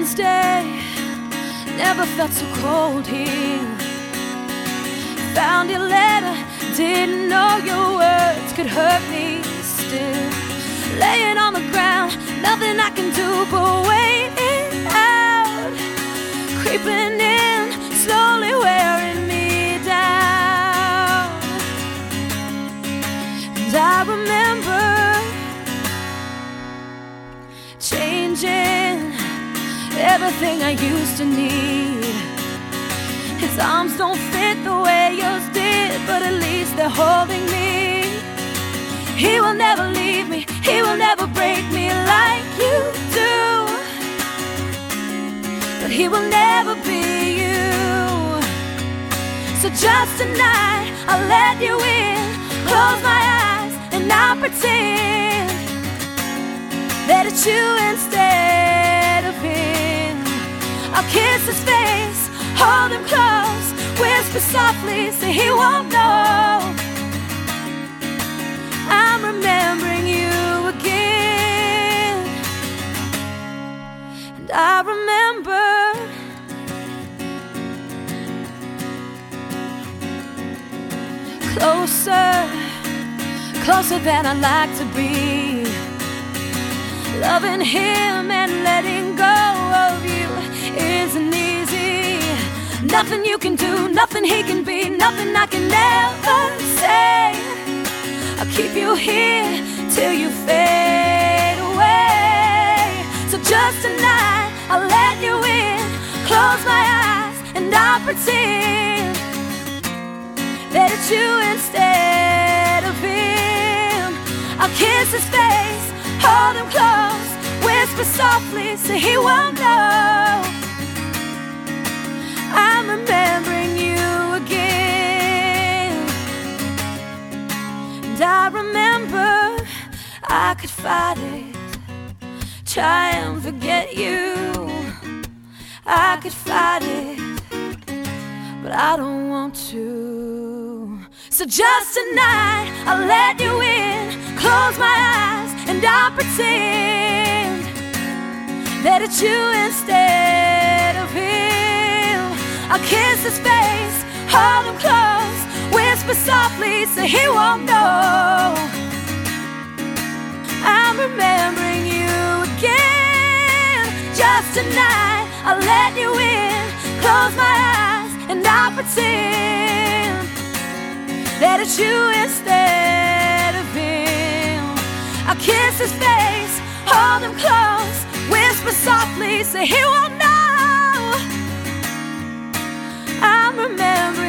Wednesday never felt so cold here. Found your letter, didn't know your words could hurt me still. Laying on the ground, nothing I can do but wait it out. Creeping in, slowly wearing me down. And I remember changing everything I used to need. His arms don't fit the way yours did, but at least they're holding me. He will never leave me, he will never break me like you do. But he will never be you. So just tonight, I'll let you in, close my eyes, and I'll pretend that it's you instead his face, hold him close, whisper softly so he won't know. I'm remembering you again, and I remember. Closer, closer than I'd like to be. Loving him and letting Nothing you can do, nothing he can be, nothing I can never say. I'll keep you here till you fade away. So just tonight, I'll let you in, close my eyes, and I'll pretend that it's you instead of him. I'll kiss his face, hold him close, whisper softly so he won't know. I'm remembering you again. And I remember I could fight it, try and forget you. I could fight it, but I don't want to. So just tonight, I'll let you in, close my eyes, and I'll pretend that it's you instead his face, hold him close, whisper softly so he won't know. I'm remembering you again. Just tonight, I'll let you in, close my eyes, and I'll pretend that it's you instead of him. I'll kiss his face, hold him close, whisper softly so he won't know. I'm